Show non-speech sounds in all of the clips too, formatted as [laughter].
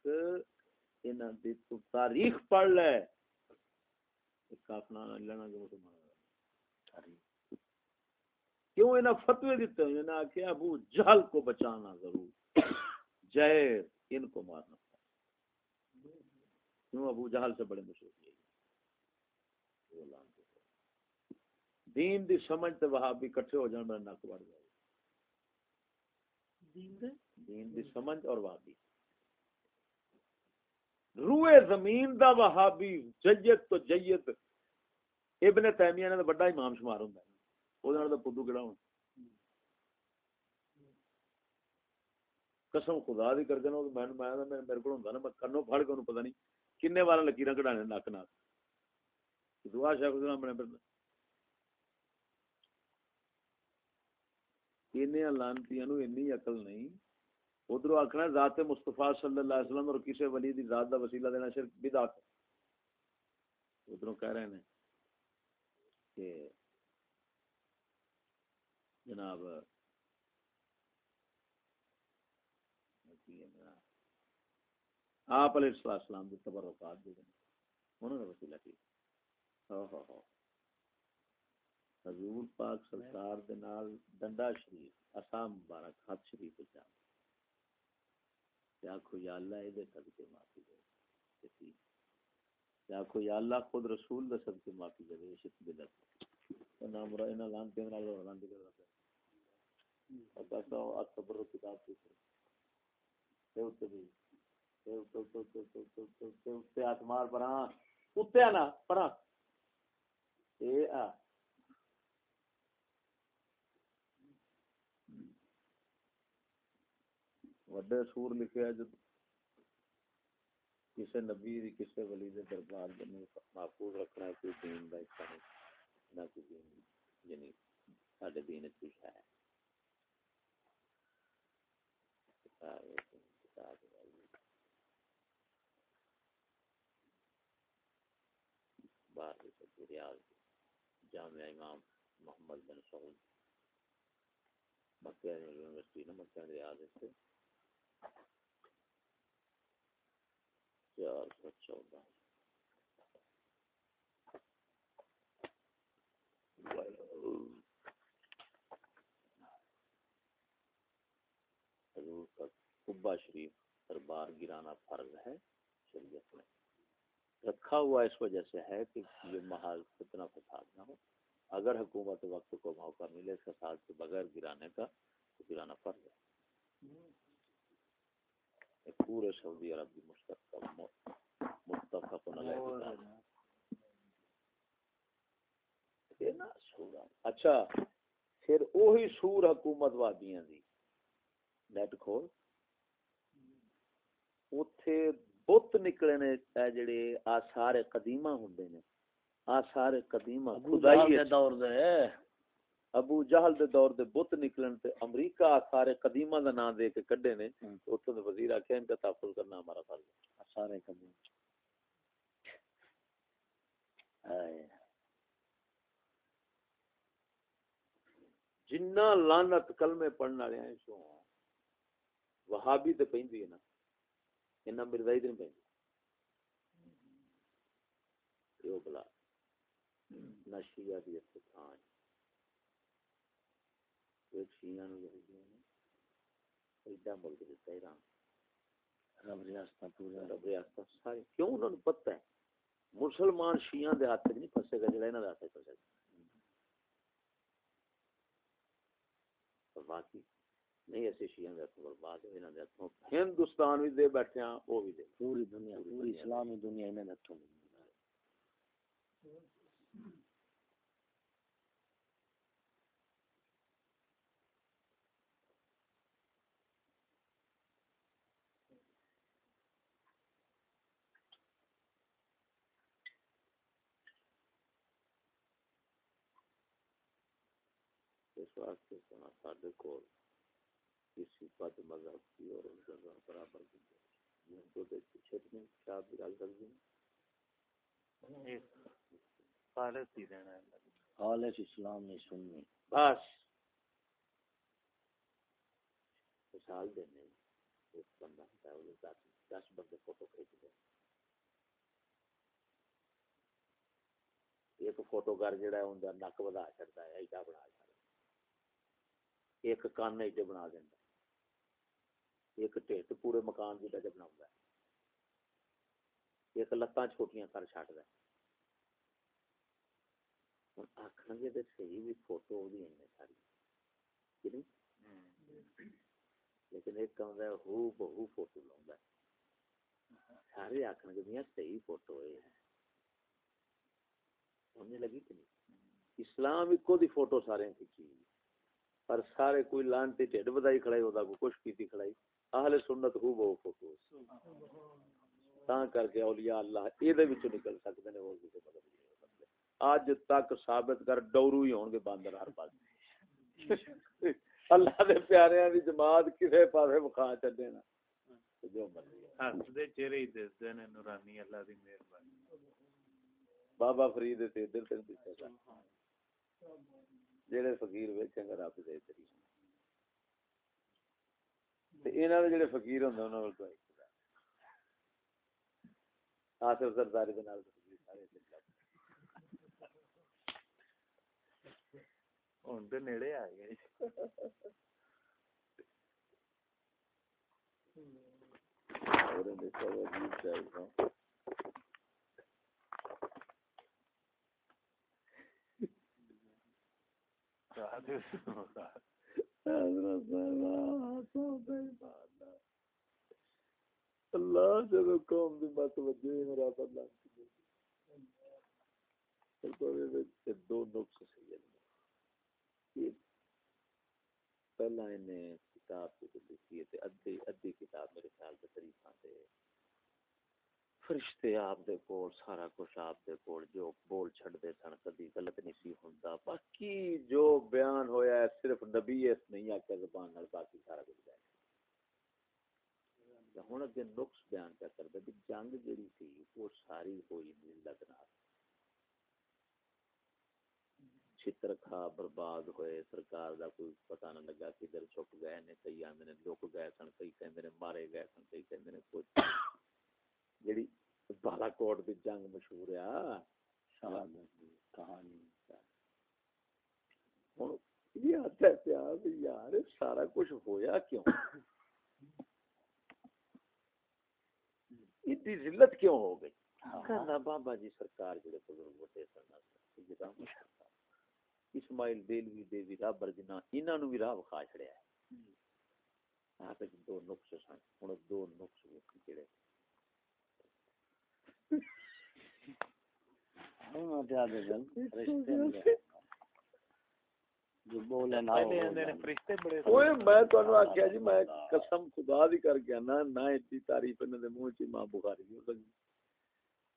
تک انہاں دی تو تاریخ پڑھ لے۔ کافنا لینا جو مسلمان کیوں انہاں فتوی دیتے ہیں؟ انہاں کہ ابو جہل کو بچانا ضرور۔ جہر ان کو مارنا۔ کیوں ابو جہل سے بڑے مشہور دین دی سمجھ تے وہابی کٹھے ہو جان میرا نک بڑھ جائے۔ دین دی سمجھ اور وہابی۔ روئے زمین دا وہابی، جید تو جید۔ ابن تیمیہ نے بڑا امام شمار ہوندا ہے۔ او دے نال پدو کیڑا ہون قسم خدا دی کر کے نا، میں میں میرے کو ہوندا نا، میں کنوں پھڑ کے پتہ نہیں کنے بار لکیراں کڈانے نک نال دعا شیخ الاسلام بنے پھر انہیں لانتیاں نو انی عقل نہیں۔ ادھر آخنا ذات مصطفیٰ صلی اللہ علیہ وسلم اور کسی ولی دی ذات دا وسیلہ دینا شرک بدعت ادھر کہہ رہے ہیں کہ جناب، آپ علیہ السلام دی تبرکات دی انہوں نے وسیلہ کی ہاں، ہاں، ہاں۔ حضور پاک سرکار دے نال ڈنڈا شریف اسام مبارک ہاتھ شریف جا یا کو یا اللہ اے دے صدقے معافی دے کسی یا کو یا اللہ خود رسول دے صدقے معافی دے یہ شت بدت نام را انہاں لان تے نال لان دے کر رہا ہے تو اکبر کتاب کی تے تے بھی۔ تے تے تے تے تے تے تے اتمار پراں اتے نا پراں اے آ۔ وڈے سور لکھے ہے جو کسے نبی دی کسے ولی دے دربار دے محفوظ رکھنا ہے کوئی دین دا حصہ نہیں نہ کوئی دین یعنی ساڈے دین وچ کچھ ہے باہر سے ریاض جامعہ امام محمد بن سعود مکہ یونیورسٹی نا مکہ ریاض سے چار سو چودہ۔ حضور کا قبا شریف دربار گرانا فرض ہے شریعت میں۔ رکھا ہوا اس وجہ سے ہے کہ یہ محال اتنا فساد نہ ہو۔ اگر حکومت وقت کو موقع ملے فساد کے بغیر گرانے کا، تو گرانا فرض ہے۔ پورے سعودی عرب کی متفق اچھا پھر وہی سور حکومت وادیاں دی۔ نیٹ کھول۔ اوتھے بت نکلے نے جڑے آثار قدیمہ ہوندے نے۔ آثار قدیمہ خدائی دور دے۔ ابو جہل دے دور دے بت نکلن تے امریکہ آثار قدیمہ دا نام دے کے کڈے نے اوتھوں دے وزیر آکھیا ان کا تحفظ کرنا ہمارا فرض ہے۔ آثار قدیمہ جنہ لعنت کلمے پڑھن والے ہیں سو وہابی تے پیندی ہے نا۔ انہاں مرزائی تے نہیں پیندی یہ بلا۔ نہ شیعہ دی اتفاق ایک شیعہ نو یہودیوں نے ایڈا ملک دیتا ایران۔ رب ریاستہ پورا۔ رب ریاستہ سارے۔ کیوں انہوں نے پتہ ہے؟ مسلمان شیعہ دے ہاتھ نہیں پھسے گا جڑا انہاں دے ہاتھ پھسے گا۔ باقی نہیں ایسے شیعہ دے برباد ہے انہاں دے ہاتھوں۔ ہندوستان بھی دے بیٹھے بھی دے۔ پوری دنیا پوری اسلامی دنیا انہاں دے ہاتھوں۔ واسطے سنا ساڈے کول کسی بد مذہب کی اور ان کا برابر کی کیا بھی گل کر دیں خالص ہی رہنا ہے۔ خالص اسلام نہیں سننی بس۔ مثال دینے ایک بندہ ہوتا ہے دس دس بندے فوٹو کھینچ دے ایک فوٹوگر جڑا ہے نک ودا چڑھتا ہے ایڈا بنا چڑھتا ایک کان ایڈے بنا دینا ایک ٹھٹ پورے مکان جی کی ڈج بنا ایک لتاں چھوٹیاں کر چڑ دے۔ آخر گے تو صحیح بھی فوٹو وہ ساری۔ لیکن ایک آدھا ہو بہو فوٹو لا سارے آخر گے صحیح فوٹو یہ ہے لگی کہ نہیں؟ اسلام ایک دی فوٹو سارے کھچی پر سارے کوئی لانتی ٹھڈ بدائی کھڑائی ہوتا کوئی کچھ کیتی کھڑائی۔ اہل سنت ہو بہو فوٹو۔ تا کر کے اولیاء اللہ اے دے وچوں نکل سکدے نے اور کسے سکدے۔ اج تک ثابت کر ڈورو ہی ہون گے باندر ہر پاس۔ اللہ دے پیاریاں دی جماعت کسے پاسے وکھا چھڈے نا جو مرضی ہس دے چہرے ہی دس دے نے نورانی اللہ دی مہربانی۔ بابا فرید تے ادھر تک دسے جڑے فقیر ویکھیں گے رب دے تری تے انہاں دے جڑے فقیر ہوندے انہاں نال دعائی آصف سرداری دے نال فقیر سارے ہن تے نیڑے آ گئے۔ اور سوال جی چاہیے۔ اللہ جب قوم دی مت وجے میرا بندہ دو نقص سید پہلا انہیں کتاب کی لکھی ہے ادھی ادھی کتاب میرے خیال سے تاریخاں سے فرشتے آپ دے کول، سارا کچھ آپ دے کول، جو بول چھڑ دے سن، کدی غلط نہیں سی ہوندا۔ باقی جو بیان ہویا ہے، صرف نبی اس نہیں آکے زبان نال، باقی سارا کچھ بیان ہن اگے نقص بیان کیا کردا کہ جنگ جڑی سی، وہ ساری ہوئی ملت نال۔ چھتر کھا برباد ہوئے، سرکار دا کوئی پتہ نہ لگا کدھر چھپ گئے نے، کئی آندے نے لوک گئے سن، کئی کہندے نے مارے گئے سن، کئی کہندے نے کچھ۔ جڑی بالا کوٹ دی جنگ مشہور ہے کہانی یہ آتا ہے پیا یار سارا کچھ ہویا کیوں؟ اتنی ذلت کیوں ہو گئی؟ کہنا بابا جی سرکار جڑے بزرگ ہوتے سن اسماعیل دیلوی دیوی رابر جنا انہاں نو بھی راہ وکھا چھڑیا ہے۔ آپ دو نقص سن۔ ہن دو نقص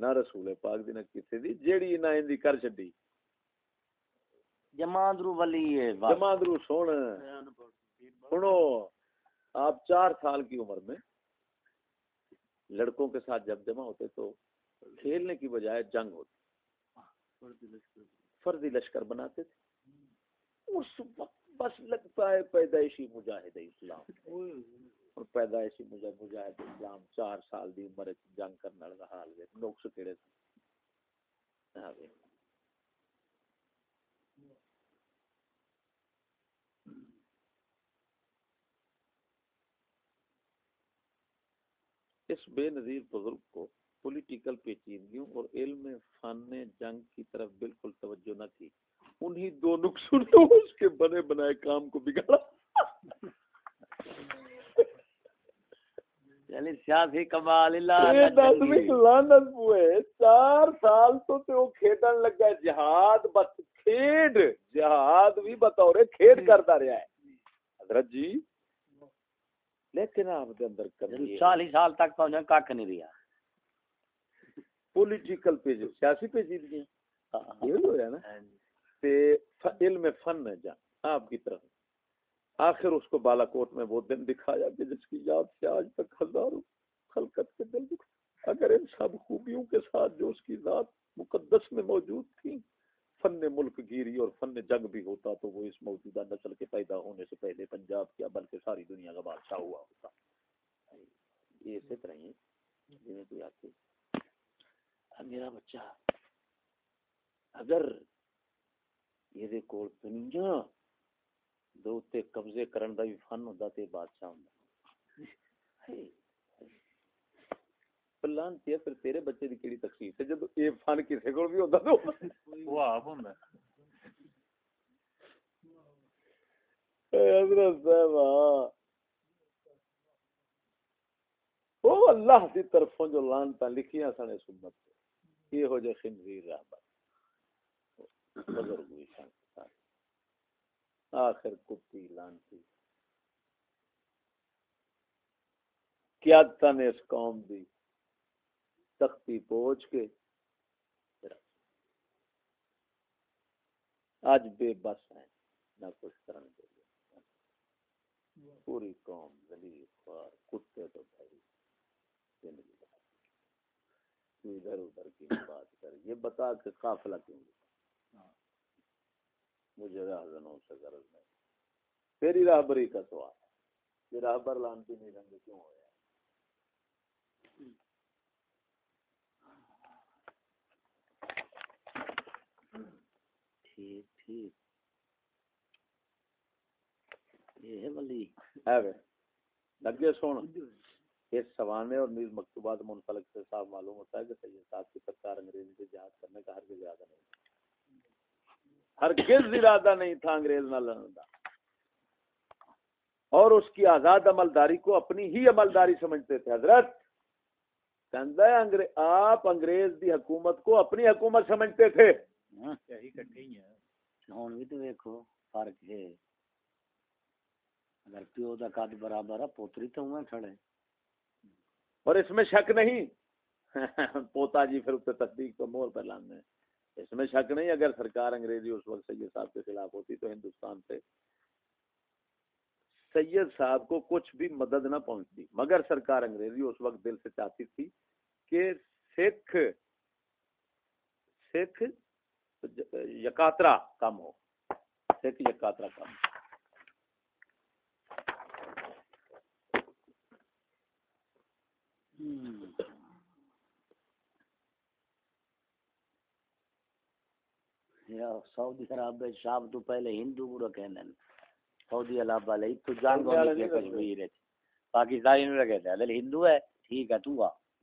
رسول پاک دی نہ کسی دی جیڑی نہ اندی کر چھڈی۔ جماندرو ولی ہے جماندرو سن سنو آپ چار سال کی عمر میں لڑکوں کے ساتھ جب جمع ہوتے تو کھیلنے کی بجائے جنگ ہوتی۔ فردی لشکر۔ بناتے تھے۔ اس وقت بس لگتا ہے پیدائشی مجاہد اسلام۔ اور پیدائشی مجاہد اسلام چار سال دی عمر جنگ کرنے والا حال ہے نقص کیڑے تھے۔ اس بے نظیر بزرگ کو پولیٹیکل پیچیدگیوں اور علم فن جنگ کی طرف بالکل توجہ نہ تھی انہی دو نقصوں نے اس کے بنے بنائے کام کو بگاڑا۔ یعنی سیاسی کمال لعنت ہوئے چار سال تو تے کھیڈن لگا جہاد بس کھیڈ جہاد بھی بطور کھیڈ کرتا رہا ہے۔ حضرت جی لیکن آپ دے اندر کبھی چالیس سال تک پہنچا کھ نہیں رہا پولیٹیکل پیج سیاسی پیچیدگی یہ ہوا نا؟ ہاں جی۔ علم فن ہے جا آپ کی طرف۔ آخر اس کو بالا کوٹ میں وہ دن دکھایا کہ جس کی یاد سے آج تک ہزاروں خلقت کے دل دکھا اگر ان سب خوبیوں کے ساتھ جو اس کی ذات مقدس میں موجود تھی فن ملک گیری اور فن جنگ بھی ہوتا تو وہ اس موجودہ نسل کے پیدا ہونے سے پہلے پنجاب کیا بلکہ ساری دنیا کا بادشاہ ہوا ہوتا۔ یہ اسی طرح ہی جی کوئی آتی میرا بچہ، اگر یہ کول دنیا دو تے قبضے کرن دا بھی فن ہوندا تے بادشاہ ہوندا۔ پلان تے پھر تیرے بچے دی کیڑی تکلیف ہے جب اے فن کسے کول بھی ہوندا تو وہ آپ ہوندا حضرت صاحب او اللہ دی طرفوں جو لانتا لکھیاں سنے سنت یہ ہو جائے خنزیر رہبر۔ بزرگ ہوئی سن۔ آخر کتی لانتی قیادتا نے اس قوم دی تختی پوچھ کے آج بے بس ہیں، نہ کچھ کرنے کے لیے پوری قوم دلیل خوار، کتے تو بھائی زندگی ادھر ادھر کی بات کر، یہ بتا کہ قافلہ کیوں مجھے راہزنوں سے غرض نہیں۔ تیری راہبری کا سوال ہے۔ یہ راہبر لانتی نہیں رنگ کیوں ہویا ٹھیک۔ ٹھیک یہ ہے ولی۔ ہے لگے سونا۔ اس سوانے اور نیز مکتوبات منفلک سے صاف معلوم ہوتا ہے کہ سید صاحب کی سرکار انگریزی سے جہاد کرنے کا ہر زیادہ نہیں ہرگز ارادہ نہیں تھا انگریز نہ لڑنے کا۔ اور اس کی آزاد عملداری کو اپنی ہی عملداری سمجھتے تھے۔ حضرت آپ انگریز دی حکومت کو اپنی حکومت سمجھتے تھے۔ ہاں، ہوں بھی تو ویکو فرق ہے۔ اگر پیو دا قد برابر ہے، پوتری تو ہوئے کھڑے۔ اور اس میں شک نہیں۔ [laughs] پوتا جی پھر اس تصدیق تو مور پہ لانے اس میں شک نہیں، اگر سرکار انگریزی اس وقت سید صاحب کے خلاف ہوتی تو ہندوستان سے سید صاحب کو کچھ بھی مدد نہ پہنچتی۔ مگر سرکار انگریزی اس وقت دل سے چاہتی تھی کہ سکھ سکھ یکاترا کم ہو۔ سکھ یکاترا کم۔ ہو سعودی عرب شام تو پہلے ہندو پورا کہنے سعودی عرب والے تو جان کو نہیں کشمیر ہے۔ پاکستانی نو رکھے تھے ہندو ہے ٹھیک ہے تو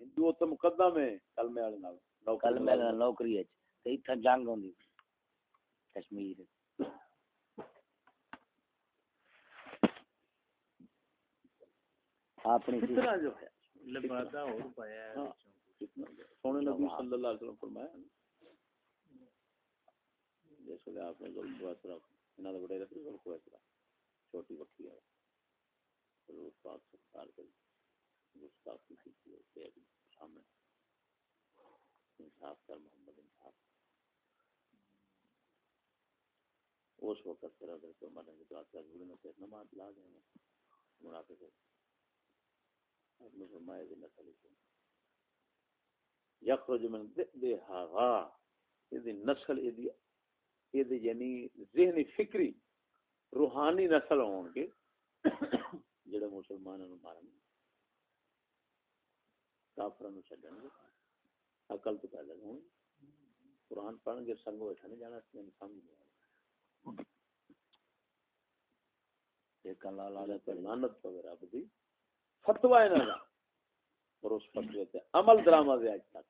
ہندو تو مقدم ہے کلمے والے نال کلمے نال نوکری ہے۔ تے جنگ ہوندی۔ کشمیر۔ اپنی کتنا جو ہے لبادہ اور پایا ہے۔ ہاں، سونے نبی صلی اللہ علیہ وسلم فرمایا جس ویلے آپ نے ظلم کو اسرا انہاں دے بڑے رکھ ظلم کو اسرا چھوٹی بکھی ہے۔ حضور پاک سرکار کے گستاخی کی تھی کہ سامنے۔ انصاف کر محمد انصاف۔ اس وقت پھر اگر تو مرنے کی بات کر بولے پھر نماز لا گئے منافق اپنے فرمائے دی نسل یخرج من ذئب ہاغا یہ یعنی نسل یہ یہ یعنی ذہنی فکری، روحانی نسل ہون کے جڑے مسلمانوں نو مارن گے کافراں نو چھڈن گے۔ عقل تو پیدا ہون قرآن پڑھن گے سنگو بیٹھا نہیں جانا، اس سمجھ نہیں آئے ایک اللہ اللہ پر لعنت پہ رب دی۔ فتوی انہاں دا اور اس فتوی تے عمل ڈرامہ دے اج تک۔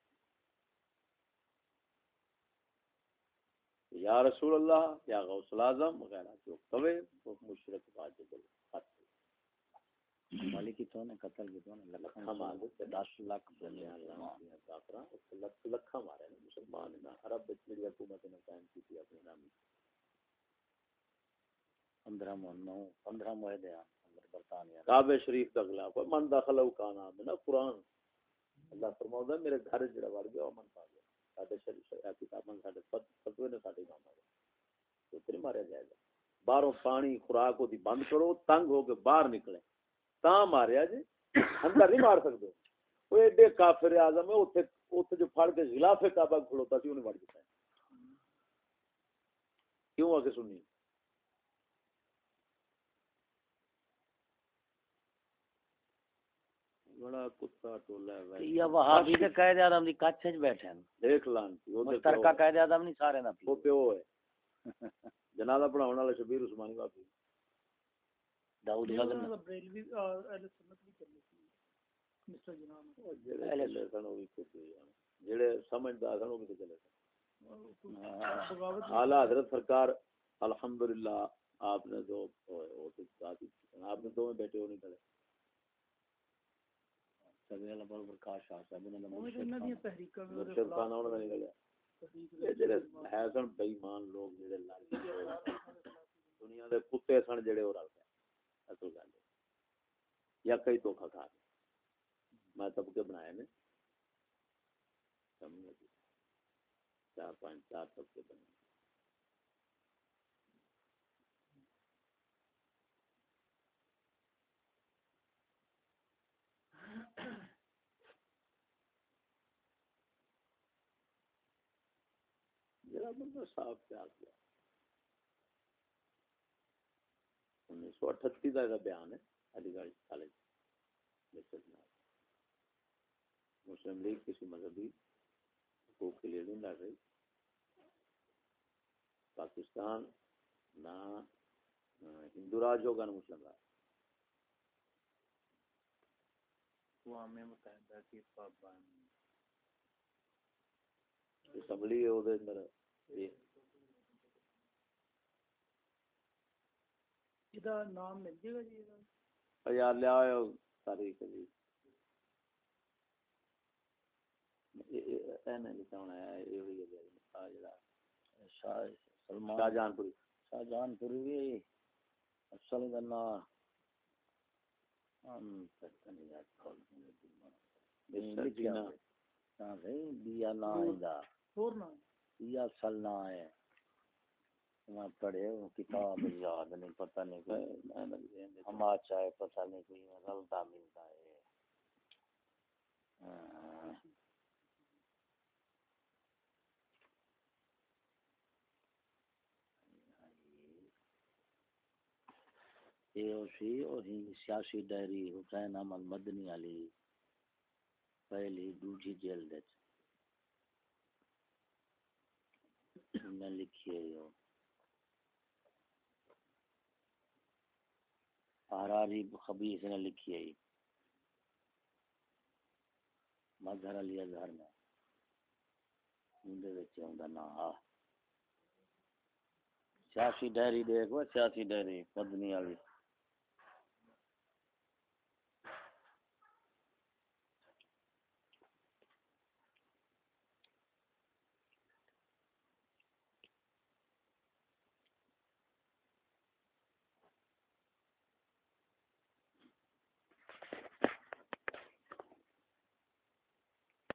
یا رسول اللہ، یا غوث العظم وغیرہ جو کوے وہ مشرک واجب القتل مالی کی تو نے قتل کی تو نے لکھا مار دے 10 لاکھ دنیا اللہ کافرا لکھ لکھا مارے مسلمان عرب وچ میری حکومت نے قائم کی تھی اپنے نام 15 مہینوں 15 معاہدے اندر برطانیہ کعبہ شریف دا خلاف من داخل او کان نا قرآن اللہ میرے گھر جڑا وڑ گیا او من پا گیا۔ باہروں پانی خوراک بند کرو تنگ ہو کے باہر نکلے۔ تا ماریا جی اندر نہیں مار سکتے وہ ایڈے کافر آزم ہے جو پھڑ کے غلاف کعبہ کھلوتا سی انہیں مر دیتا ہے کیوں آ کے سنی بڑا کتا ٹولا ہے یا وہابی کے قائد اعظم دی کچھ وچ بیٹھے ہیں دیکھ لانتی وہ مشترکہ قائد اعظم نہیں سارے نہ وہ پیو ہے جنازہ پڑھاਉਣ والے شبیر عثمانی داؤد بریلوی اہل سنت بھی مسٹر جناب۔ جڑے سمجھدار سن وہ بھی چلے سن۔ بغاوت اعلی حضرت سرکار الحمدللہ آپ نے جو آپ نے دو میں بیٹے ہو نہیں کرے سبھی اللہ بر پرکاش شاہ صاحب نے مرشد خانہ انہوں نے نکلیا جڑے ہے سن بے ایمان لوگ جڑے لڑ دنیا دے کتے سن جڑے رل گئے اصل گل یا کئی دھوکھا کھا گئے میں طبقے بنائے نے۔ چار پانچ چار طبقے بنے۔ جڑا بندہ مطلب صاف پیار کیا۔ انیس سو اٹھتی کا بیان ہے علی گڑھ کالج مسلم لیگ کسی مذہبی حقوق کے لیے نہیں لڑ رہی۔ پاکستان نہ ہندو راج ہوگا نہ مسلم راج۔ اقوام متحدہ کی اسمبلی ہے وہ دا سل نام ہے میں پڑھے، وہ کتاب یاد نہیں، پتہ نہیں کوئی ہم آج چاہے پتہ نہیں کوئی غلطہ ملتا ہے۔ ہاں۔ یہ اسی وہی سیاسی ڈائری، حسین احمد مدنی علی، پہلی، دوسری جلد وچ میں لکھی ہے ہراری خبیث نے لکھی ہے مظہر علی اظہر میں۔ اندے وچ اوندا نام آ سیاسی ڈائری دیکھو سیاسی ڈائری پدنی والی۔